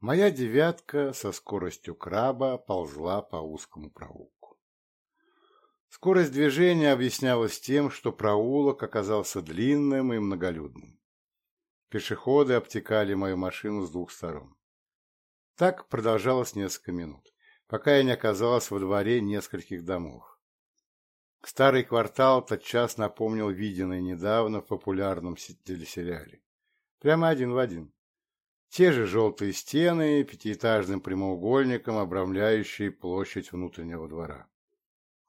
Моя «девятка» со скоростью краба ползла по узкому проулку. Скорость движения объяснялась тем, что проулок оказался длинным и многолюдным. Пешеходы обтекали мою машину с двух сторон. Так продолжалось несколько минут, пока я не оказалась во дворе нескольких домов. Старый квартал тотчас напомнил виденный недавно в популярном телесериале. Прямо один в один. Те же желтые стены, пятиэтажным прямоугольником обрамляющие площадь внутреннего двора.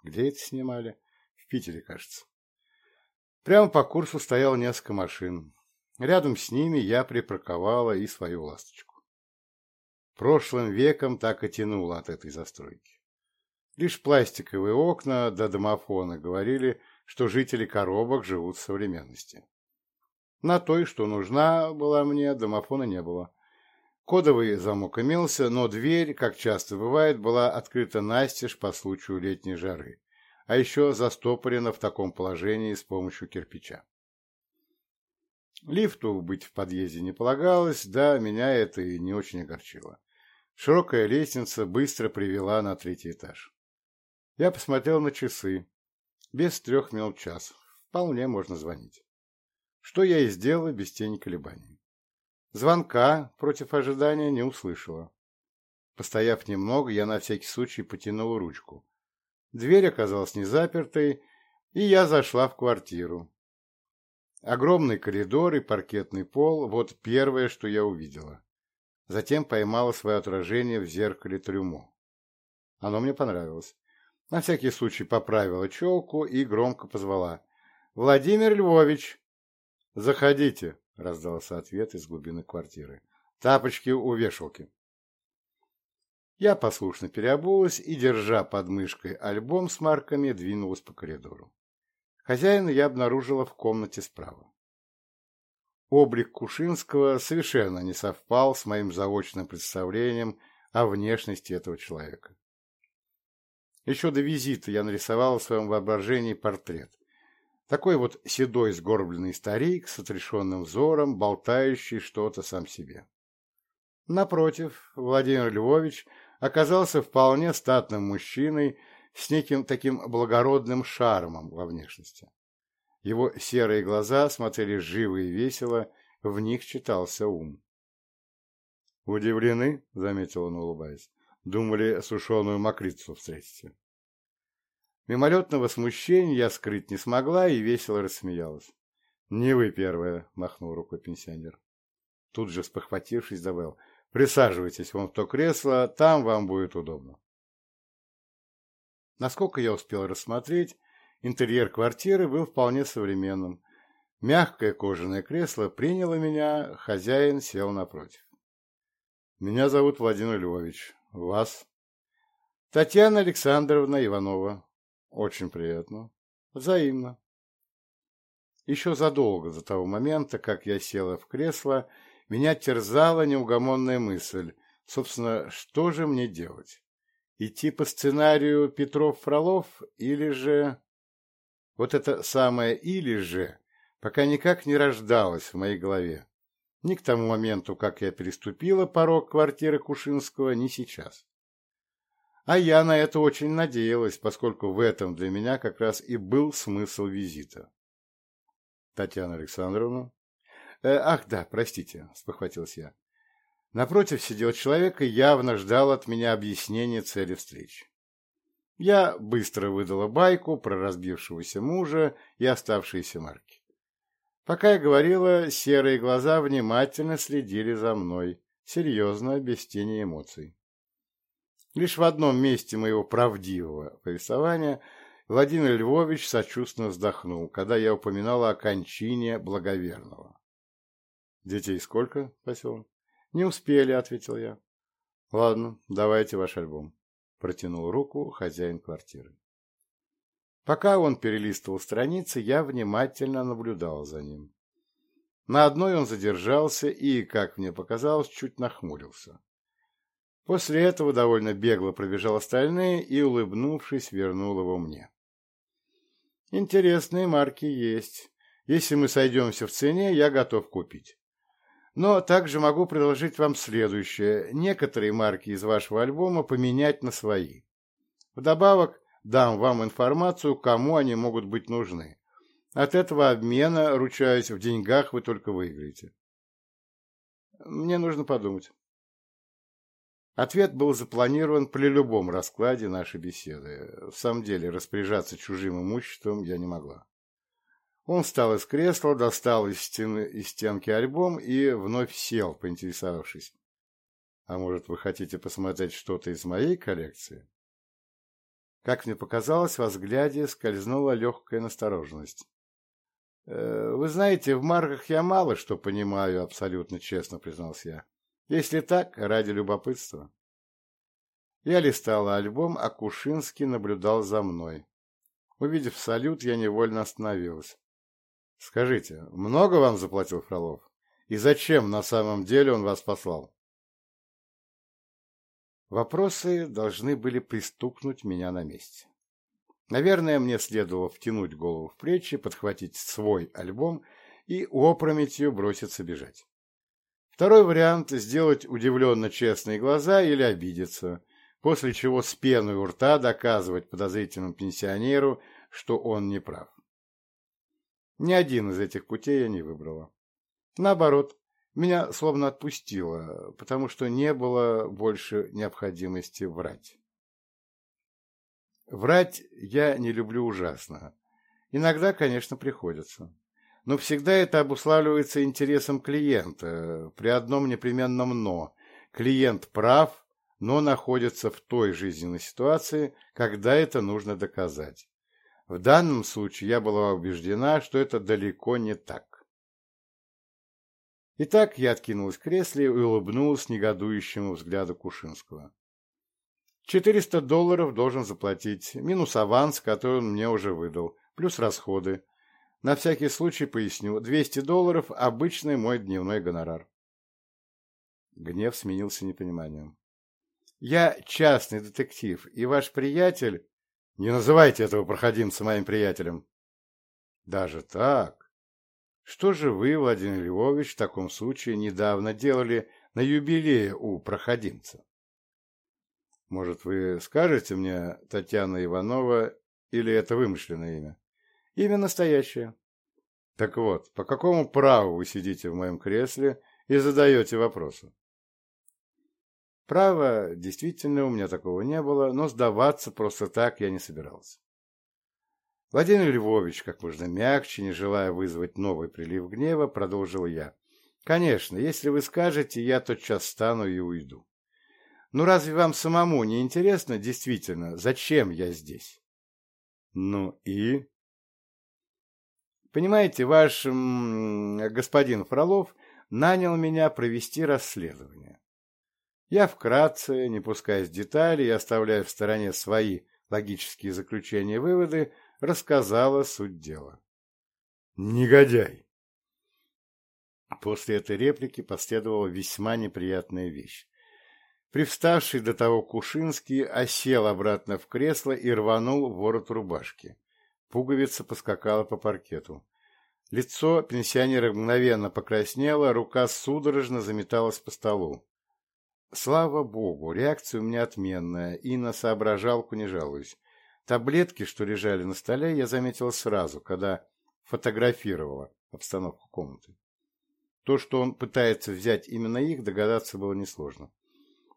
Где это снимали? В Питере, кажется. Прямо по курсу стояло несколько машин. Рядом с ними я припарковала и свою ласточку. Прошлым веком так и тянуло от этой застройки. Лишь пластиковые окна до домофона говорили, что жители коробок живут в современности. На той, что нужна была мне, домофона не было. Кодовый замок имелся, но дверь, как часто бывает, была открыта настежь по случаю летней жары, а еще застопорена в таком положении с помощью кирпича. Лифту быть в подъезде не полагалось, да, меня это и не очень огорчило. Широкая лестница быстро привела на третий этаж. Я посмотрел на часы. Без трех минут час. Вполне можно звонить что я и сделала без тени колебаний. Звонка против ожидания не услышала. Постояв немного, я на всякий случай потянула ручку. Дверь оказалась не запертой, и я зашла в квартиру. Огромный коридор и паркетный пол – вот первое, что я увидела. Затем поймала свое отражение в зеркале трюмо. Оно мне понравилось. На всякий случай поправила челку и громко позвала. «Владимир Львович!» «Заходите», — раздался ответ из глубины квартиры. «Тапочки у вешалки». Я послушно переобулась и, держа под мышкой альбом с марками, двинулась по коридору. Хозяина я обнаружила в комнате справа. Облик Кушинского совершенно не совпал с моим заочным представлением о внешности этого человека. Еще до визита я нарисовала в своем воображении портрет, Такой вот седой сгорбленный старик с отрешенным взором, болтающий что-то сам себе. Напротив, Владимир Львович оказался вполне статным мужчиной с неким таким благородным шармом во внешности. Его серые глаза смотрели живо и весело, в них читался ум. «Удивлены?» — заметил он, улыбаясь. «Думали, сушеную мокрицу встретите». Мимолетного смущения я скрыть не смогла и весело рассмеялась. «Не вы первая», — махнул рукой пенсионер. Тут же, спохватившись, добавил, «Присаживайтесь вон в то кресло, там вам будет удобно». Насколько я успел рассмотреть, интерьер квартиры был вполне современным. Мягкое кожаное кресло приняло меня, хозяин сел напротив. «Меня зовут Владимир Львович. Вас?» «Татьяна Александровна Иванова», очень приятно. Взаимно. Еще задолго до того момента, как я села в кресло, меня терзала неугомонная мысль. Собственно, что же мне делать? Идти по сценарию Петров-Фролов или же... Вот это самое «или же» пока никак не А я на это очень надеялась, поскольку в этом для меня как раз и был смысл визита. Татьяна Александровна? «Э, «Ах, да, простите», — спохватился я. Напротив сидел человек и явно ждал от меня объяснения цели встречи. Я быстро выдала байку про разбившегося мужа и оставшиеся марки. Пока я говорила, серые глаза внимательно следили за мной, серьезно, без тени эмоций. Лишь в одном месте моего правдивого повествования Владимир Львович сочувственно вздохнул, когда я упоминала о кончине благоверного. «Детей сколько?» – спросил он. «Не успели», – ответил я. «Ладно, давайте ваш альбом», – протянул руку хозяин квартиры. Пока он перелистывал страницы, я внимательно наблюдал за ним. На одной он задержался и, как мне показалось, чуть нахмурился. После этого довольно бегло пробежал остальные и, улыбнувшись, вернул его мне. Интересные марки есть. Если мы сойдемся в цене, я готов купить. Но также могу предложить вам следующее. Некоторые марки из вашего альбома поменять на свои. Вдобавок, дам вам информацию, кому они могут быть нужны. От этого обмена, ручаюсь, в деньгах вы только выиграете. Мне нужно подумать. Ответ был запланирован при любом раскладе нашей беседы. В самом деле, распоряжаться чужим имуществом я не могла. Он встал из кресла, достал из, стены, из стенки альбом и вновь сел, поинтересовавшись. «А может, вы хотите посмотреть что-то из моей коллекции?» Как мне показалось, во взгляде скользнула легкая настороженность. «Э, «Вы знаете, в марках я мало что понимаю», — абсолютно честно признался я. Если так, ради любопытства. Я листал альбом, а Кушинский наблюдал за мной. Увидев салют, я невольно остановилась. Скажите, много вам заплатил Фролов? И зачем на самом деле он вас послал? Вопросы должны были пристукнуть меня на месте. Наверное, мне следовало втянуть голову в плечи, подхватить свой альбом и опрометью броситься бежать. Второй вариант – сделать удивленно честные глаза или обидеться, после чего с пеной у рта доказывать подозрительному пенсионеру, что он не прав. Ни один из этих путей я не выбрала. Наоборот, меня словно отпустило, потому что не было больше необходимости врать. Врать я не люблю ужасно. Иногда, конечно, приходится. но всегда это обуславливается интересом клиента, при одном непременном «но». Клиент прав, но находится в той жизненной ситуации, когда это нужно доказать. В данном случае я была убеждена, что это далеко не так. Итак, я откинулась в кресле и улыбнулась негодующему взгляду Кушинского. Четыреста долларов должен заплатить, минус аванс, который он мне уже выдал, плюс расходы, на всякий случай поясню. 200 долларов – обычный мой дневной гонорар. Гнев сменился непониманием. Я частный детектив, и ваш приятель... Не называйте этого проходимца моим приятелем. Даже так? Что же вы, Владимир Львович, в таком случае недавно делали на юбилее у проходимца? Может, вы скажете мне, Татьяна Иванова, или это вымышленное имя? именно настоящее. Так вот, по какому праву вы сидите в моем кресле и задаете вопросы? Права действительно, у меня такого не было, но сдаваться просто так я не собирался. Владимир Львович, как можно мягче, не желая вызвать новый прилив гнева, продолжил я. Конечно, если вы скажете, я тотчас стану и уйду. Ну разве вам самому не интересно, действительно, зачем я здесь? Ну и? Понимаете, ваш господин Фролов нанял меня провести расследование. Я вкратце, не пускаясь в детали и оставляя в стороне свои логические заключения и выводы, рассказала суть дела. «Негодяй!» После этой реплики последовала весьма неприятная вещь. Привставший до того Кушинский осел обратно в кресло и рванул ворот рубашки. Пуговица поскакала по паркету. Лицо пенсионера мгновенно покраснело, рука судорожно заметалась по столу. Слава богу, реакция у меня отменная, на соображалку не жалуюсь. Таблетки, что лежали на столе, я заметила сразу, когда фотографировала обстановку комнаты. То, что он пытается взять именно их, догадаться было несложно.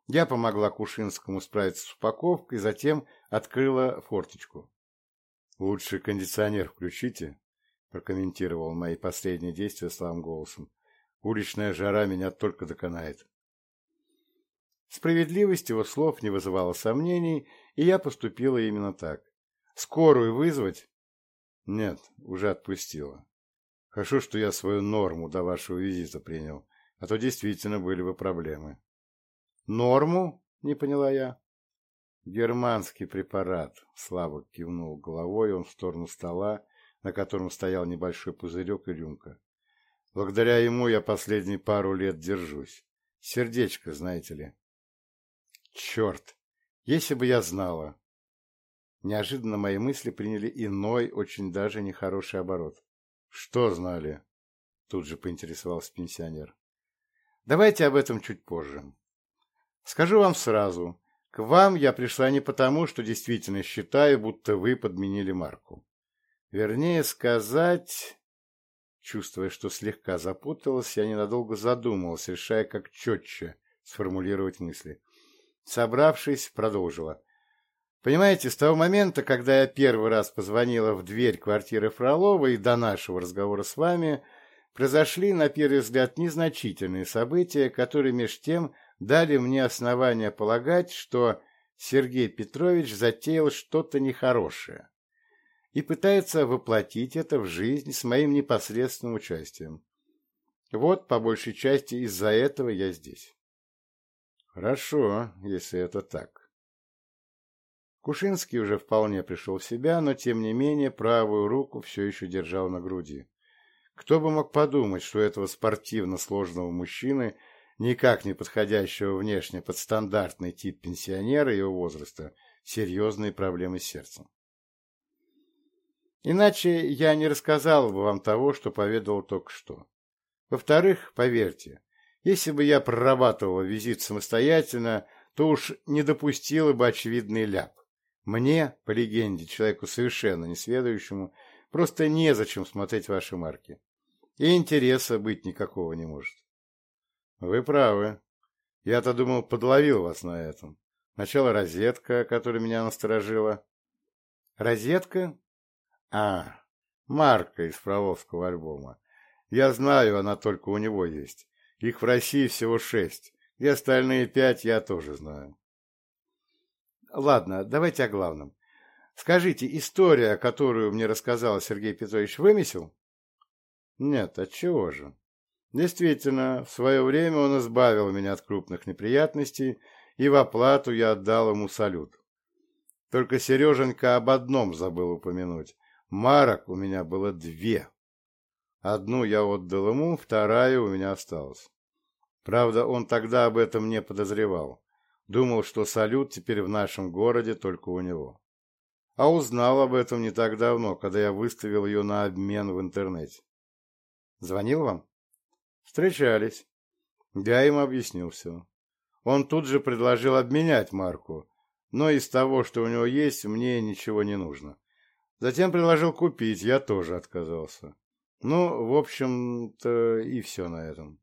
Я помогла Кушинскому справиться с упаковкой, затем открыла форточку. «Лучше кондиционер включите», прокомментировал мои последние действия слабым голосом. «Уличная жара меня только доконает». Справедливость его слов не вызывала сомнений, и я поступила именно так. «Скорую вызвать?» «Нет, уже отпустила. Хорошо, что я свою норму до вашего визита принял, а то действительно были бы проблемы». «Норму?» — не поняла я. «Германский препарат», — слабо кивнул головой он в сторону стола, на котором стоял небольшой пузырек и рюмка. «Благодаря ему я последние пару лет держусь. Сердечко, знаете ли». «Черт! Если бы я знала!» Неожиданно мои мысли приняли иной, очень даже нехороший оборот. «Что знали?» — тут же поинтересовался пенсионер. Давайте об этом чуть позже. Скажу вам сразу, к вам я пришла не потому, что действительно считаю, будто вы подменили марку. Вернее сказать, чувствуя, что слегка запуталась, я ненадолго задумалась, решая, как четче сформулировать мысли. Собравшись, продолжила. Понимаете, с того момента, когда я первый раз позвонила в дверь квартиры Фролова и до нашего разговора с вами, произошли, на первый взгляд, незначительные события, которые меж тем дали мне основания полагать, что Сергей Петрович затеял что-то нехорошее и пытается воплотить это в жизнь с моим непосредственным участием. Вот, по большей части, из-за этого я здесь. Хорошо, если это так. Кушинский уже вполне пришел в себя, но, тем не менее, правую руку все еще держал на груди. Кто бы мог подумать, что этого спортивно сложного мужчины, никак не подходящего внешне под стандартный тип пенсионера его возраста, серьезные проблемы с сердцем. Иначе я не рассказал бы вам того, что поведал только что. Во-вторых, поверьте, если бы я прорабатывал визит самостоятельно, то уж не допустила бы очевидный ляп. Мне, по легенде, человеку совершенно несведущему, просто незачем смотреть ваши марки. И интереса быть никакого не может. Вы правы. Я-то думал, подловил вас на этом. Сначала розетка, которая меня насторожила. Розетка? А, Марка из Фрововского альбома. Я знаю, она только у него есть. Их в России всего шесть, и остальные пять я тоже знаю. Ладно, давайте о главном. Скажите, история, которую мне рассказал Сергей Петрович, вымесил? Нет, отчего же? Действительно, в свое время он избавил меня от крупных неприятностей, и в оплату я отдал ему салют. Только Сереженька об одном забыл упомянуть. Марок у меня было две. Одну я отдал ему, вторая у меня осталась. Правда, он тогда об этом не подозревал. Думал, что салют теперь в нашем городе только у него. А узнал об этом не так давно, когда я выставил ее на обмен в интернете. Звонил вам? Встречались. Я им объяснил все. Он тут же предложил обменять марку, но из того, что у него есть, мне ничего не нужно. Затем предложил купить, я тоже отказался. Ну, в общем-то, и все на этом.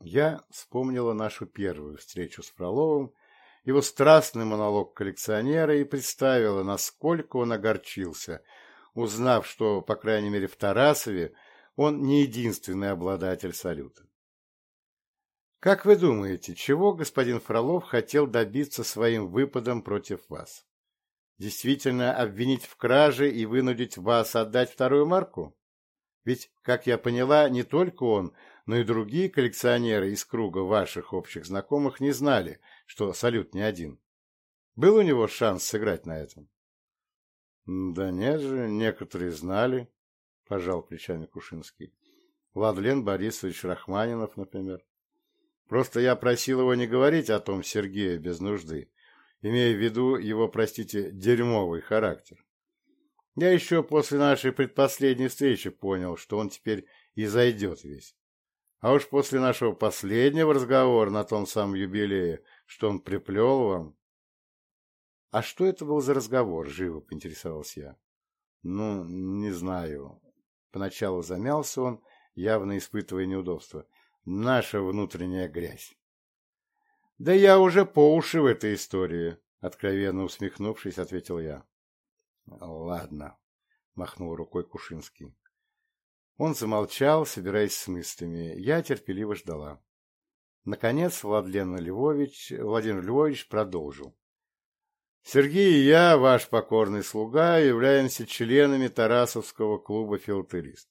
Я вспомнила нашу первую встречу с Фроловым, его страстный монолог коллекционера и представила, насколько он огорчился, узнав, что, по крайней мере, в Тарасове он не единственный обладатель салюта. Как вы думаете, чего господин Фролов хотел добиться своим выпадом против вас? Действительно обвинить в краже и вынудить вас отдать вторую марку? Ведь, как я поняла, не только он, но и другие коллекционеры из круга ваших общих знакомых не знали, что салют не один. Был у него шанс сыграть на этом? Да нет же, некоторые знали, — пожал плечами Кушинский. Владлен Борисович Рахманинов, например. Просто я просил его не говорить о том Сергею без нужды, имея в виду его, простите, дерьмовый характер. Я еще после нашей предпоследней встречи понял, что он теперь и зайдет весь. А уж после нашего последнего разговора на том самом юбилее, что он Да я уже по уши в этой истории, — откровенно усмехнувшись, ответил я. — Ладно, — махнул рукой Кушинский. Он замолчал, собираясь с мыслями. Я терпеливо ждала. Наконец Владлен Львович, Владимир Львович продолжил. Сергей и я, ваш покорный слуга, являемся членами Тарасовского клуба «Филателист».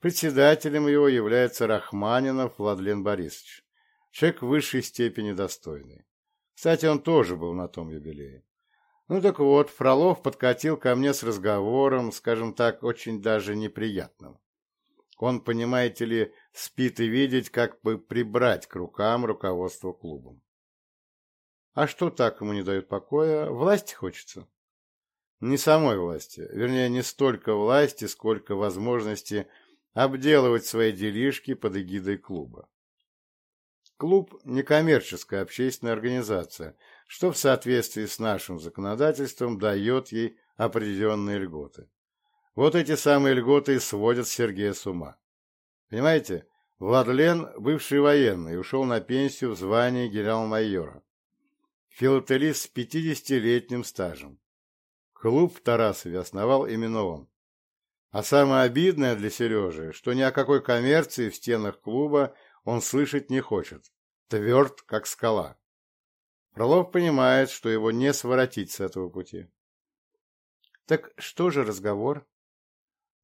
Председателем его является Рахманинов Владлен Борисович. человек высшей степени достойный. Кстати, он тоже был на том юбилее. Ну так вот, Фролов подкатил ко мне с разговором, скажем так, очень даже неприятным. Он, понимаете ли, спит и видеть, как бы прибрать к рукам руководство клубом. А что так ему не дает покоя? Власти хочется? Не самой власти, вернее, не столько власти, сколько возможности обделывать свои делишки под эгидой клуба. Клуб некоммерческая общественная организация, что в соответствии с нашим законодательством дает ей определенные льготы. Вот эти самые льготы и сводят Сергея с ума. Понимаете, Владлен – бывший военный, ушел на пенсию в звании генерал-майора. Филателист с 50-летним стажем. Клуб в Тарасове основал именно он. А самое обидное для Сережи, что ни о какой коммерции в стенах клуба он слышать не хочет. Тверд, как скала. Фролов понимает, что его не своротить с этого пути. Так что же разговор?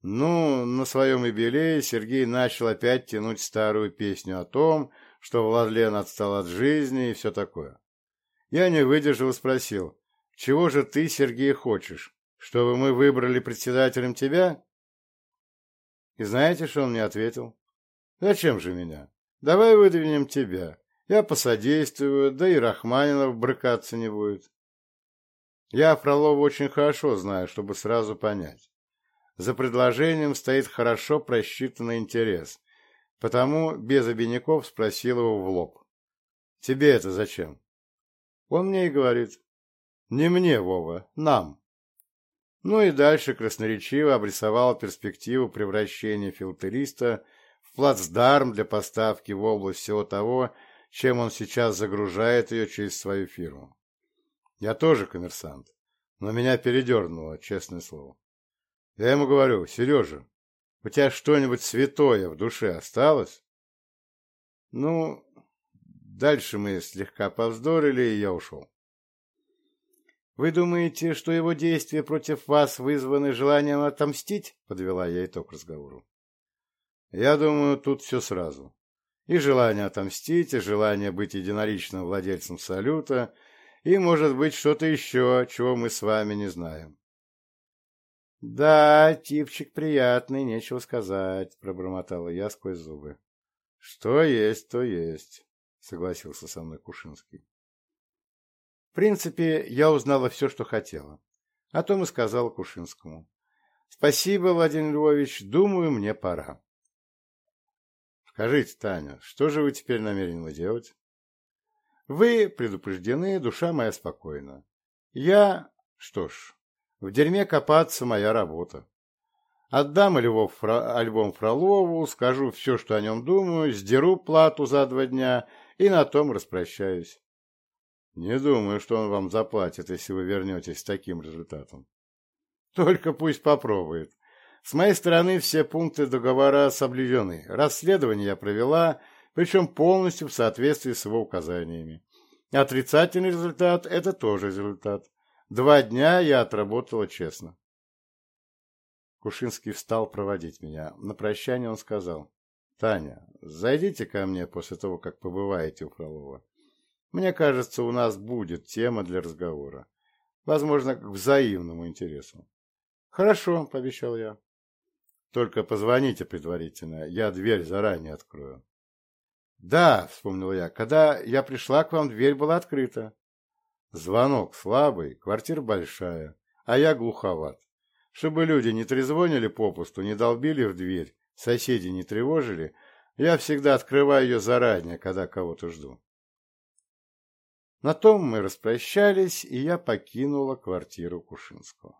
Ну, на своем юбилее Сергей начал опять тянуть старую песню о том, что Владлен отстал от жизни и все такое. Я не выдержал и спросил, чего же ты, Сергей, хочешь? Чтобы мы выбрали председателем тебя? И знаете, что он мне ответил? Зачем же меня? Давай выдвинем тебя. Я посодействую, да и Рахманинов брыкаться не будет. Я Фролова очень хорошо знаю, чтобы сразу понять. За предложением стоит хорошо просчитанный интерес, потому без обиняков спросил его в лоб. «Тебе это зачем?» Он мне и говорит. «Не мне, Вова, нам». Ну и дальше красноречиво обрисовал перспективу превращения филтериста плацдарм для поставки в область всего того, чем он сейчас загружает ее через свою фирму. Я тоже коммерсант, но меня передернуло, честное слово. Я ему говорю, Сережа, у тебя что-нибудь святое в душе осталось? Ну, дальше мы слегка повздорили, и я ушел. «Вы думаете, что его Я думаю, тут все сразу. И желание отомстить, и желание быть единоличным владельцем салюта, и, может быть, что-то еще, чего мы с вами не знаем. — Да, типчик приятный, нечего сказать, — пробормотала я сквозь зубы. — Что есть, то есть, — согласился со мной Кушинский. В принципе, я узнала все, что хотела. О том и сказала Кушинскому. — Спасибо, Владимир Львович, думаю, мне пора. Скажите, Таня, что же вы теперь намерены делать? Вы предупреждены, душа моя спокойна. Я... Что ж, в дерьме копаться моя работа. Отдам Фро... альбом Фролову, скажу все, что о нем думаю, сдеру плату за два дня и на том распрощаюсь. Не думаю, что он вам заплатит, если вы вернетесь с таким результатом. Только пусть попробует. С моей стороны все пункты договора соблюдены. Расследование я провела, причем полностью в соответствии с его указаниями. Отрицательный результат – это тоже результат. Два дня я отработала честно. Кушинский встал проводить меня. На прощание он сказал. «Таня, зайдите ко мне после того, как побываете у Фролова. Мне кажется, у нас будет тема для разговора. Возможно, к взаимному интересу». «Хорошо», — пообещал я. Только позвоните предварительно, я дверь заранее открою. — Да, — вспомнил я, — когда я пришла к вам, дверь была открыта. Звонок слабый, квартира большая, а я глуховат. Чтобы люди не трезвонили попусту, не долбили в дверь, соседи не тревожили, я всегда открываю ее заранее, когда кого-то жду. На том мы распрощались, и я покинула квартиру Кушинского.